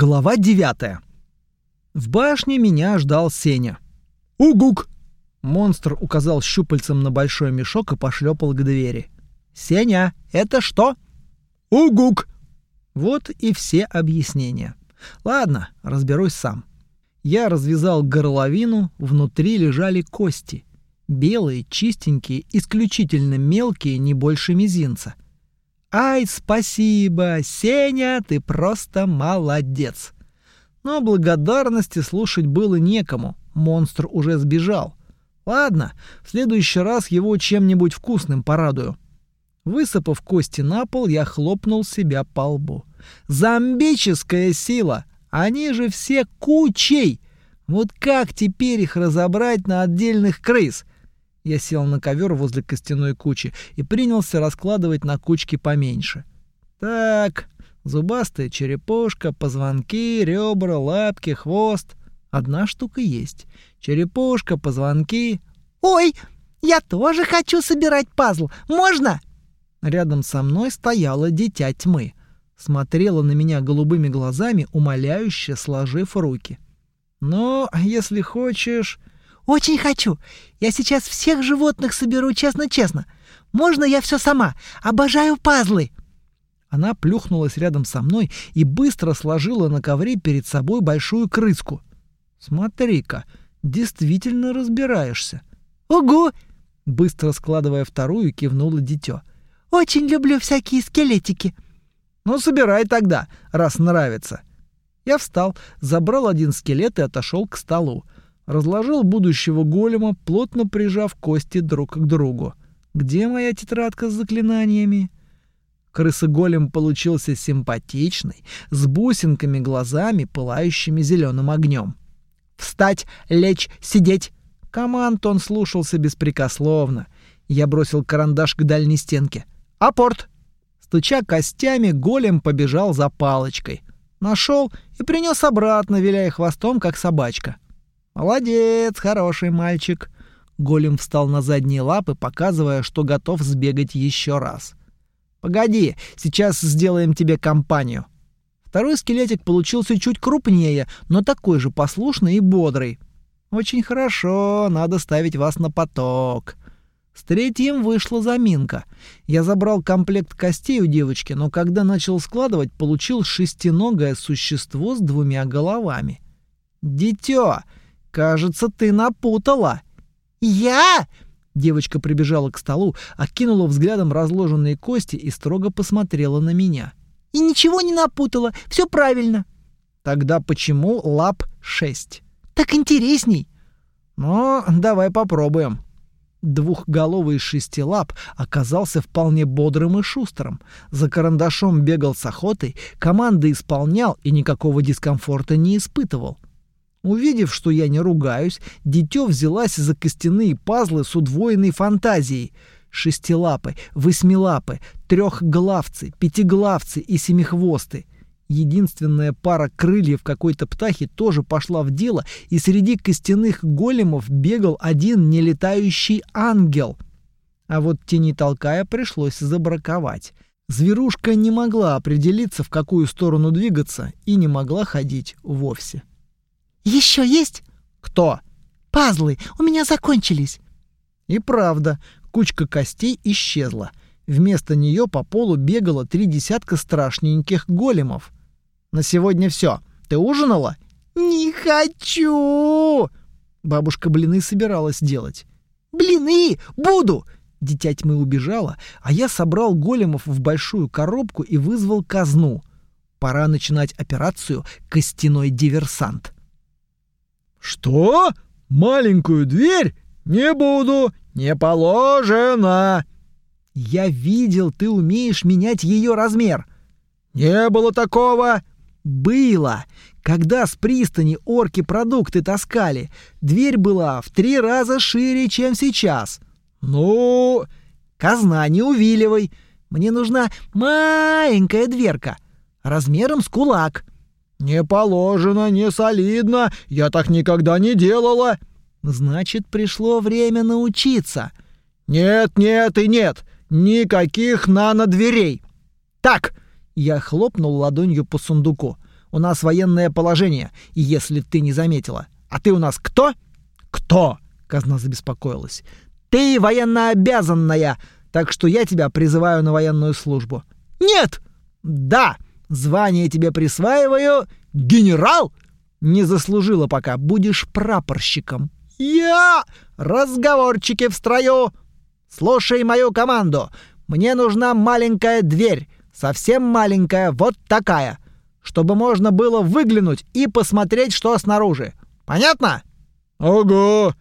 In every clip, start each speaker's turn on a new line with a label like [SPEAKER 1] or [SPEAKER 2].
[SPEAKER 1] Глава 9. В башне меня ждал Сеня.
[SPEAKER 2] «Угук!»
[SPEAKER 1] Монстр указал щупальцем на большой мешок и пошлепал к двери. «Сеня, это что?»
[SPEAKER 2] «Угук!»
[SPEAKER 1] Вот и все объяснения. Ладно, разберусь сам. Я развязал горловину, внутри лежали кости. Белые, чистенькие, исключительно мелкие, не больше мизинца. «Ай, спасибо, Сеня, ты просто молодец!» Но благодарности слушать было некому, монстр уже сбежал. Ладно, в следующий раз его чем-нибудь вкусным порадую. Высыпав кости на пол, я хлопнул себя по лбу. «Зомбическая сила! Они же все кучей! Вот как теперь их разобрать на отдельных крыс? Я сел на ковер возле костяной кучи и принялся раскладывать на кучки поменьше. Так, зубастая черепушка, позвонки, ребра, лапки, хвост. Одна штука есть. Черепушка, позвонки.
[SPEAKER 3] Ой, я тоже хочу собирать пазл. Можно?
[SPEAKER 1] Рядом со мной стояло дитя тьмы. Смотрела на меня голубыми глазами, умоляюще сложив руки. «Ну, если хочешь...»
[SPEAKER 3] Очень хочу. Я сейчас всех животных соберу честно-честно. Можно я все сама? Обожаю пазлы.
[SPEAKER 1] Она плюхнулась рядом со мной и быстро сложила на ковре перед собой большую крыску. Смотри-ка, действительно разбираешься.
[SPEAKER 3] Ого!
[SPEAKER 1] Быстро складывая вторую, кивнула дитё.
[SPEAKER 3] Очень люблю всякие скелетики.
[SPEAKER 1] Ну, собирай тогда, раз нравится. Я встал, забрал один скелет и отошел к столу разложил будущего голема, плотно прижав кости друг к другу. Где моя тетрадка с заклинаниями? Крыса-голем получился симпатичный, с бусинками глазами, пылающими зеленым огнем. «Встать! Лечь! Сидеть!» Команд он слушался беспрекословно. Я бросил карандаш к дальней стенке. «Апорт!» Стуча костями, голем побежал за палочкой. Нашел и принес обратно, виляя хвостом, как собачка. «Молодец, хороший мальчик!» Голем встал на задние лапы, показывая, что готов сбегать еще раз. «Погоди, сейчас сделаем тебе компанию». Второй скелетик получился чуть крупнее, но такой же послушный и бодрый. «Очень хорошо, надо ставить вас на поток». С третьим вышла заминка. Я забрал комплект костей у девочки, но когда начал складывать, получил шестиногое существо с двумя головами. «Дитё, Кажется, ты напутала.
[SPEAKER 3] Я?
[SPEAKER 1] Девочка прибежала к столу, окинула взглядом разложенные кости и строго посмотрела на меня.
[SPEAKER 3] И ничего не напутала, все правильно.
[SPEAKER 1] Тогда почему лап шесть?
[SPEAKER 3] Так интересней.
[SPEAKER 1] Ну, давай попробуем. Двухголовый шестилап оказался вполне бодрым и шустрым. За карандашом бегал с охотой, команды исполнял и никакого дискомфорта не испытывал. Увидев, что я не ругаюсь, дитё взялась за костяные пазлы с удвоенной фантазией. Шестилапы, восьмилапы, трехглавцы, пятиглавцы и семихвосты. Единственная пара крыльев какой-то птахи тоже пошла в дело, и среди костяных големов бегал один нелетающий ангел. А вот тени толкая пришлось забраковать. Зверушка не могла определиться, в какую сторону двигаться, и не могла ходить вовсе.
[SPEAKER 3] Еще есть?
[SPEAKER 1] Кто?
[SPEAKER 3] Пазлы. У меня закончились.
[SPEAKER 1] И правда, кучка костей исчезла. Вместо нее по полу бегало три десятка страшненьких големов. На сегодня все. Ты ужинала?
[SPEAKER 3] Не хочу.
[SPEAKER 1] Бабушка блины собиралась делать.
[SPEAKER 3] Блины буду.
[SPEAKER 1] Дитя тьмы убежала, а я собрал големов в большую коробку и вызвал казну. Пора начинать операцию «Костяной диверсант».
[SPEAKER 2] «Что? Маленькую дверь? Не буду! Не положено!»
[SPEAKER 1] «Я видел, ты умеешь менять ее размер!»
[SPEAKER 2] «Не было такого!»
[SPEAKER 1] «Было! Когда с пристани орки продукты таскали, дверь была в три раза шире, чем сейчас!»
[SPEAKER 2] «Ну...»
[SPEAKER 1] «Казна, не увиливай! Мне нужна маленькая дверка, размером с кулак!»
[SPEAKER 2] «Не положено, не солидно, я так никогда не делала».
[SPEAKER 1] «Значит, пришло время научиться».
[SPEAKER 2] «Нет, нет и нет, никаких нано-дверей».
[SPEAKER 1] «Так!» — я хлопнул ладонью по сундуку. У нас военное положение, если ты не заметила. А ты у нас кто? Кто? Казна забеспокоилась. Ты военнообязанная, так что я тебя призываю на военную службу. Нет! Да! Звание тебе присваиваю генерал! Не заслужила пока, будешь прапорщиком. Я! Разговорчики в строю! Слушай мою команду. Мне нужна маленькая дверь, совсем маленькая, вот такая, чтобы можно было выглянуть и посмотреть, что снаружи. Понятно?
[SPEAKER 2] Ого!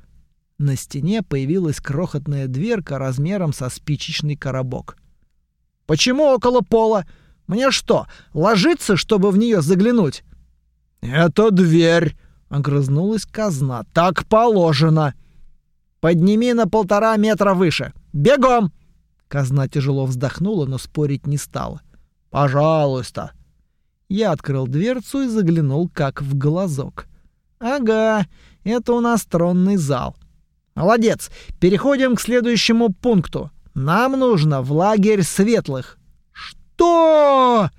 [SPEAKER 1] На стене появилась крохотная дверка размером со спичечный коробок. Почему около пола? Мне что, ложиться, чтобы в нее заглянуть?
[SPEAKER 2] Это дверь, огрызнулась казна. Так положено.
[SPEAKER 1] Подними на полтора метра выше. Бегом! Казна тяжело вздохнула, но спорить не стала.
[SPEAKER 2] Пожалуйста.
[SPEAKER 1] Я открыл дверцу и заглянул как в глазок. Ага, это у нас тронный зал. Молодец. Переходим к следующему пункту. Нам нужно в лагерь светлых. Что?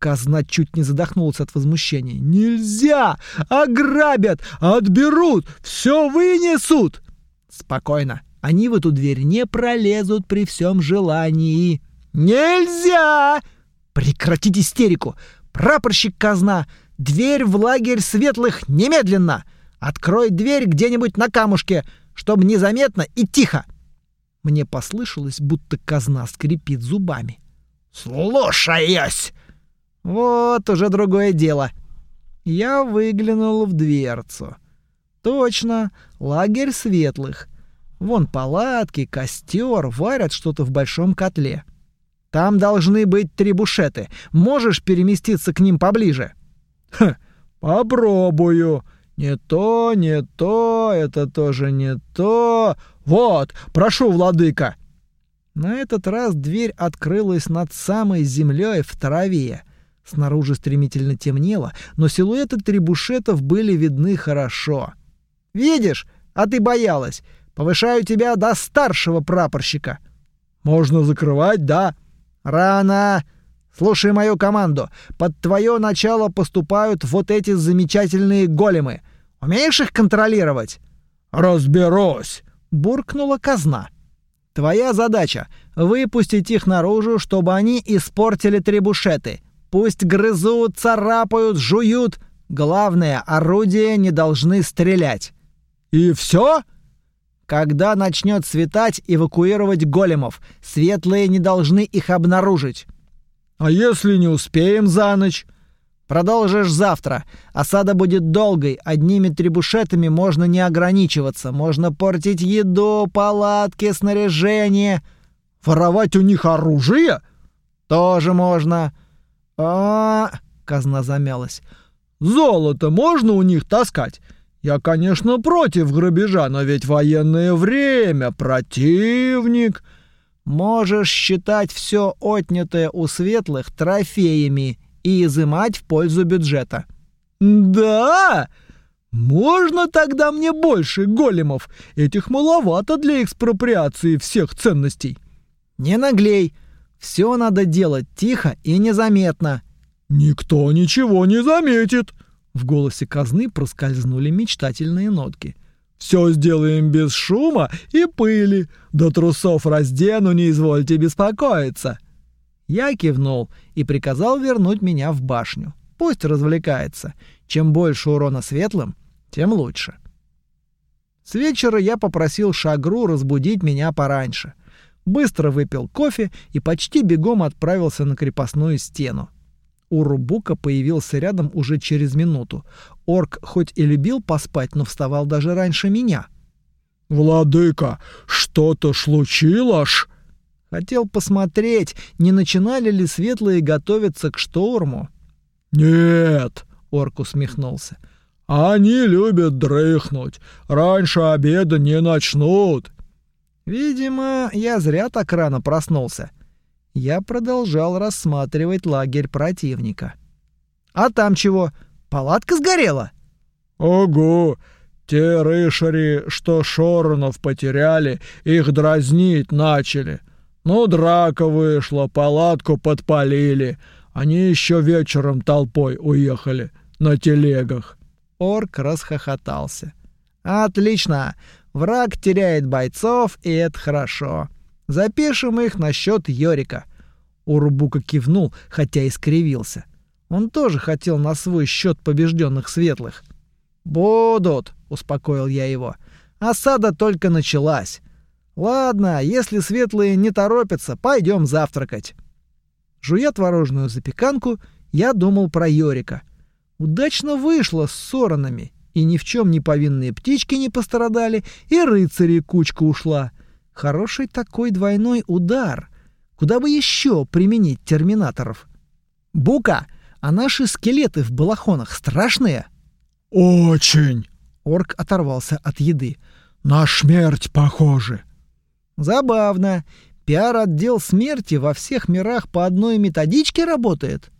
[SPEAKER 1] Казна чуть не задохнулся от возмущения. Нельзя! Ограбят, отберут, все вынесут. Спокойно. Они в эту дверь не пролезут при всем желании. Нельзя! Прекратить истерику. Прапорщик Казна, дверь в лагерь светлых немедленно. Открой дверь где-нибудь на камушке, чтобы незаметно и тихо. Мне послышалось, будто казна скрипит зубами. «Слушаюсь!» Вот уже другое дело. Я выглянул в дверцу. Точно, лагерь светлых. Вон палатки, костер, варят что-то в большом котле. Там должны быть трибушеты. Можешь переместиться к ним поближе?
[SPEAKER 2] Хм, попробую. Не то, не то, это тоже не то. Вот, прошу, владыка.
[SPEAKER 1] На этот раз дверь открылась над самой землей в траве. Снаружи стремительно темнело, но силуэты трибушетов были видны хорошо. Видишь, а ты боялась. Повышаю тебя до старшего прапорщика.
[SPEAKER 2] Можно закрывать, да?
[SPEAKER 1] Рано. Слушай мою команду. Под твое начало поступают вот эти замечательные големы. Умеешь их контролировать?
[SPEAKER 2] Разберусь,
[SPEAKER 1] буркнула казна. Твоя задача — выпустить их наружу, чтобы они испортили требушеты. Пусть грызут, царапают, жуют. Главное, орудия не должны стрелять.
[SPEAKER 2] И все?
[SPEAKER 1] Когда начнет светать, эвакуировать големов. Светлые не должны их обнаружить.
[SPEAKER 2] А если не успеем за ночь?
[SPEAKER 1] Продолжишь завтра. Осада будет долгой. Одними требушетами можно не ограничиваться. Можно портить еду, палатки, снаряжение.
[SPEAKER 2] Воровать у них оружие?
[SPEAKER 1] Тоже можно. А, казна замялась.
[SPEAKER 2] Золото можно у них таскать? Я, конечно, против грабежа, но ведь военное время, противник.
[SPEAKER 1] Можешь считать все отнятое у светлых трофеями и изымать в пользу бюджета.
[SPEAKER 2] Да? Можно тогда мне больше големов? Этих маловато для экспроприации всех ценностей.
[SPEAKER 1] Не наглей. Все надо делать тихо и незаметно.
[SPEAKER 2] Никто ничего не заметит.
[SPEAKER 1] В голосе казны проскользнули мечтательные нотки.
[SPEAKER 2] Все сделаем без шума и пыли. До трусов раздену, не извольте беспокоиться.
[SPEAKER 1] Я кивнул и приказал вернуть меня в башню. Пусть развлекается. Чем больше урона светлым, тем лучше. С вечера я попросил Шагру разбудить меня пораньше. Быстро выпил кофе и почти бегом отправился на крепостную стену. Урубука появился рядом уже через минуту. Орк хоть и любил поспать, но вставал даже раньше меня.
[SPEAKER 2] «Владыка, что-то случилось?»
[SPEAKER 1] Хотел посмотреть, не начинали ли светлые готовиться к шторму.
[SPEAKER 2] «Нет», —
[SPEAKER 1] орк усмехнулся.
[SPEAKER 2] «Они любят дрыхнуть. Раньше обеда не начнут».
[SPEAKER 1] Видимо, я зря так рано проснулся. Я продолжал рассматривать лагерь противника. «А там чего? Палатка сгорела?»
[SPEAKER 2] «Ого! Те рышари, что Шоронов потеряли, их дразнить начали. Ну, драка вышла, палатку подпалили. Они еще вечером толпой уехали на телегах.
[SPEAKER 1] Орк расхохотался. Отлично. Враг теряет бойцов, и это хорошо. Запишем их на счет Йорика. Урубука кивнул, хотя и скривился. Он тоже хотел на свой счет побежденных светлых. «Будут», — успокоил я его. «Осада только началась. Ладно, если светлые не торопятся, пойдем завтракать». Жуя творожную запеканку, я думал про Йорика. Удачно вышло с соронами, и ни в чем не повинные птички не пострадали, и рыцари кучка ушла. Хороший такой двойной удар. Куда бы еще применить терминаторов? Бука, а наши скелеты в балахонах страшные?
[SPEAKER 2] Очень.
[SPEAKER 1] Орк оторвался от еды.
[SPEAKER 2] На смерть похожи.
[SPEAKER 1] Забавно. Пиар-отдел смерти во всех мирах по одной методичке работает?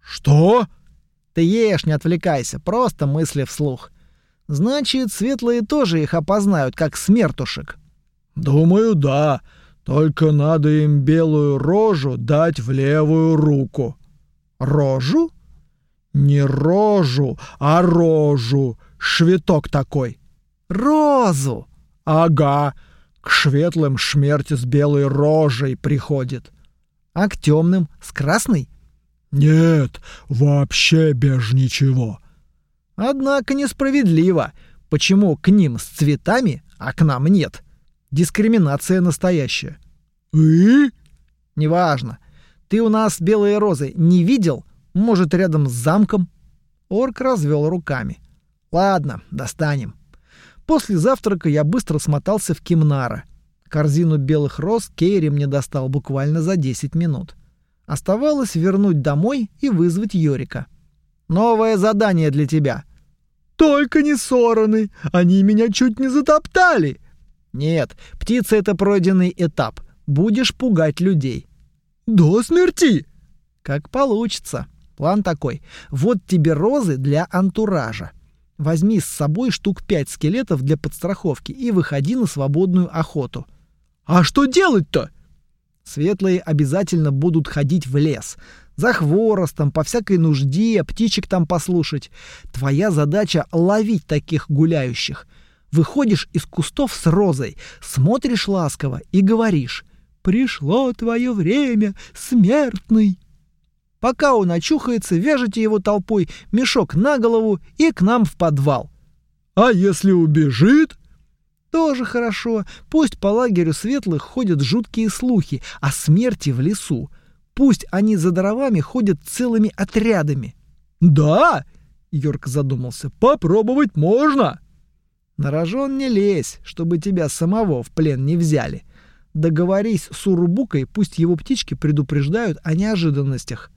[SPEAKER 2] Что?
[SPEAKER 1] Ты ешь, не отвлекайся, просто мысли вслух. Значит, светлые тоже их опознают, как смертушек.
[SPEAKER 2] Думаю, да. Только надо им белую рожу дать в левую руку.
[SPEAKER 1] Рожу?
[SPEAKER 2] Не рожу, а рожу. Швиток такой.
[SPEAKER 1] Розу.
[SPEAKER 2] Ага. К светлым смерть с белой рожей приходит.
[SPEAKER 1] А к темным с красной?
[SPEAKER 2] Нет, вообще без ничего.
[SPEAKER 1] Однако несправедливо. Почему к ним с цветами, а к нам нет? Дискриминация настоящая.
[SPEAKER 2] И?
[SPEAKER 1] Неважно. Ты у нас белые розы не видел? Может, рядом с замком? Орк развел руками. Ладно, достанем. После завтрака я быстро смотался в Кимнара. Корзину белых роз Кейри мне достал буквально за 10 минут. Оставалось вернуть домой и вызвать Йорика. «Новое задание для тебя».
[SPEAKER 2] «Только не сороны! Они меня чуть не затоптали!»
[SPEAKER 1] «Нет, птица — это пройденный этап. Будешь пугать людей».
[SPEAKER 2] «До смерти!»
[SPEAKER 1] «Как получится. План такой. Вот тебе розы для антуража. Возьми с собой штук пять скелетов для подстраховки и выходи на свободную охоту.
[SPEAKER 2] А что делать-то?
[SPEAKER 1] Светлые обязательно будут ходить в лес. За хворостом, по всякой нужде, птичек там послушать. Твоя задача — ловить таких гуляющих. Выходишь из кустов с розой, смотришь ласково и говоришь «Пришло твое время, смертный!» Пока он очухается, вяжете его толпой, мешок на голову и к нам в подвал.
[SPEAKER 2] А если убежит?
[SPEAKER 1] Тоже хорошо. Пусть по лагерю светлых ходят жуткие слухи о смерти в лесу. Пусть они за дровами ходят целыми отрядами.
[SPEAKER 2] Да, Йорк задумался. Попробовать можно.
[SPEAKER 1] На рожон не лезь, чтобы тебя самого в плен не взяли. Договорись с Урубукой, пусть его птички предупреждают о неожиданностях.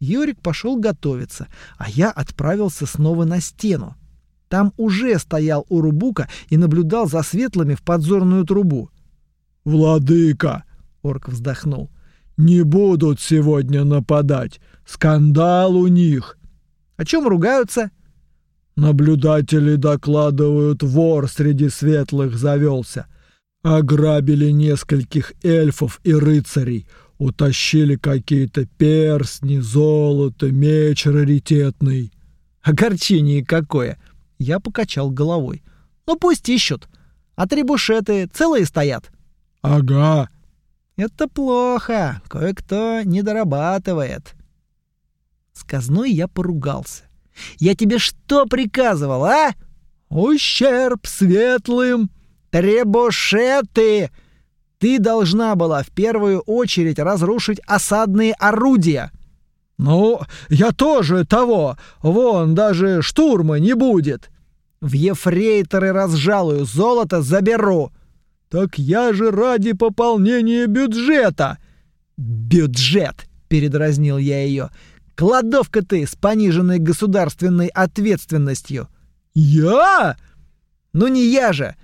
[SPEAKER 1] Юрик пошел готовиться, а я отправился снова на стену. Там уже стоял Урубука и наблюдал за светлыми в подзорную трубу.
[SPEAKER 2] «Владыка!» — орк вздохнул. «Не будут сегодня нападать. Скандал у них».
[SPEAKER 1] «О чем ругаются?»
[SPEAKER 2] «Наблюдатели докладывают, вор среди светлых завелся. Ограбили нескольких эльфов и рыцарей, Утащили какие-то перстни, золото, меч раритетный.
[SPEAKER 1] Огорчение какое! Я покачал головой. Ну пусть ищут. А требушеты целые стоят?
[SPEAKER 2] Ага.
[SPEAKER 1] Это плохо. Кое-кто не дорабатывает. С казной я поругался. Я тебе что приказывал, а? Ущерб светлым. Требушеты! Ты должна была в первую очередь разрушить осадные орудия.
[SPEAKER 2] Ну, я тоже того. Вон даже штурма не будет.
[SPEAKER 1] В ефрейторы разжалую, золото заберу.
[SPEAKER 2] Так я же ради пополнения бюджета.
[SPEAKER 1] Бюджет, передразнил я ее. Кладовка ты с пониженной государственной ответственностью.
[SPEAKER 2] Я?
[SPEAKER 1] Ну не я же.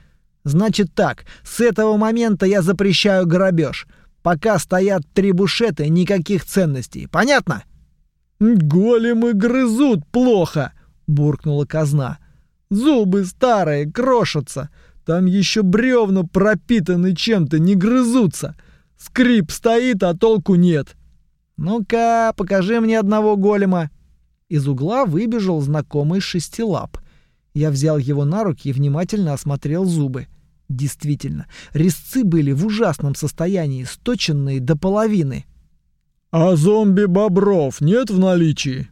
[SPEAKER 1] Значит так, с этого момента я запрещаю грабеж. Пока стоят три бушеты, никаких ценностей. Понятно?
[SPEAKER 2] Големы грызут плохо, буркнула казна. Зубы старые, крошатся. Там еще бревна пропитаны чем-то, не грызутся. Скрип стоит, а толку нет.
[SPEAKER 1] Ну-ка, покажи мне одного голема. Из угла выбежал знакомый шестилап. Я взял его на руки и внимательно осмотрел зубы. Действительно, резцы были в ужасном состоянии, сточенные до половины.
[SPEAKER 2] «А зомби-бобров нет в наличии?»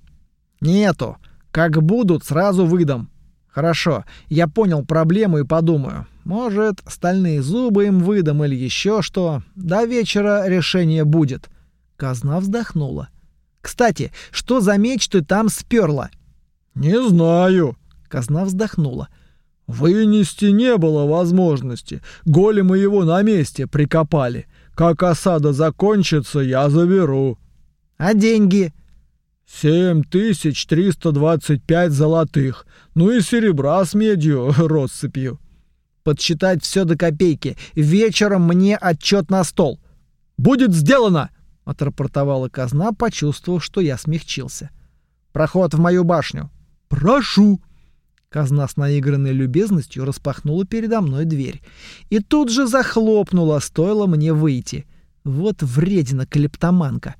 [SPEAKER 1] «Нету. Как будут, сразу выдам». «Хорошо, я понял проблему и подумаю. Может, стальные зубы им выдам или еще что. До вечера решение будет». Казна вздохнула. «Кстати, что за меч ты там сперла?»
[SPEAKER 2] «Не знаю».
[SPEAKER 1] Казна вздохнула.
[SPEAKER 2] «Вынести не было возможности. Големы его на месте прикопали. Как осада закончится, я заберу».
[SPEAKER 1] «А деньги?»
[SPEAKER 2] «Семь тысяч триста двадцать пять золотых. Ну и серебра с медью россыпью».
[SPEAKER 1] «Подсчитать все до копейки. Вечером мне отчет на стол».
[SPEAKER 2] «Будет сделано!»
[SPEAKER 1] — отрапортовала казна, почувствовав, что я смягчился. «Проход в мою башню».
[SPEAKER 2] «Прошу!»
[SPEAKER 1] Казна с наигранной любезностью распахнула передо мной дверь. И тут же захлопнула, стоило мне выйти. Вот вредина клептоманка.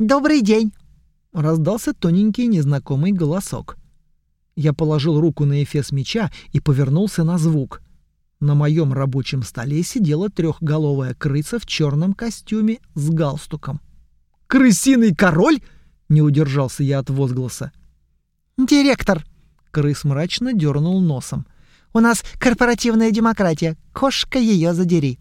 [SPEAKER 3] «Добрый день!»
[SPEAKER 1] — раздался тоненький незнакомый голосок. Я положил руку на эфес меча и повернулся на звук. На моем рабочем столе сидела трехголовая крыса в черном костюме с галстуком. «Крысиный король?» — не удержался я от возгласа.
[SPEAKER 3] «Директор!»
[SPEAKER 1] Крыс мрачно дернул носом.
[SPEAKER 3] «У нас корпоративная демократия. Кошка ее задери».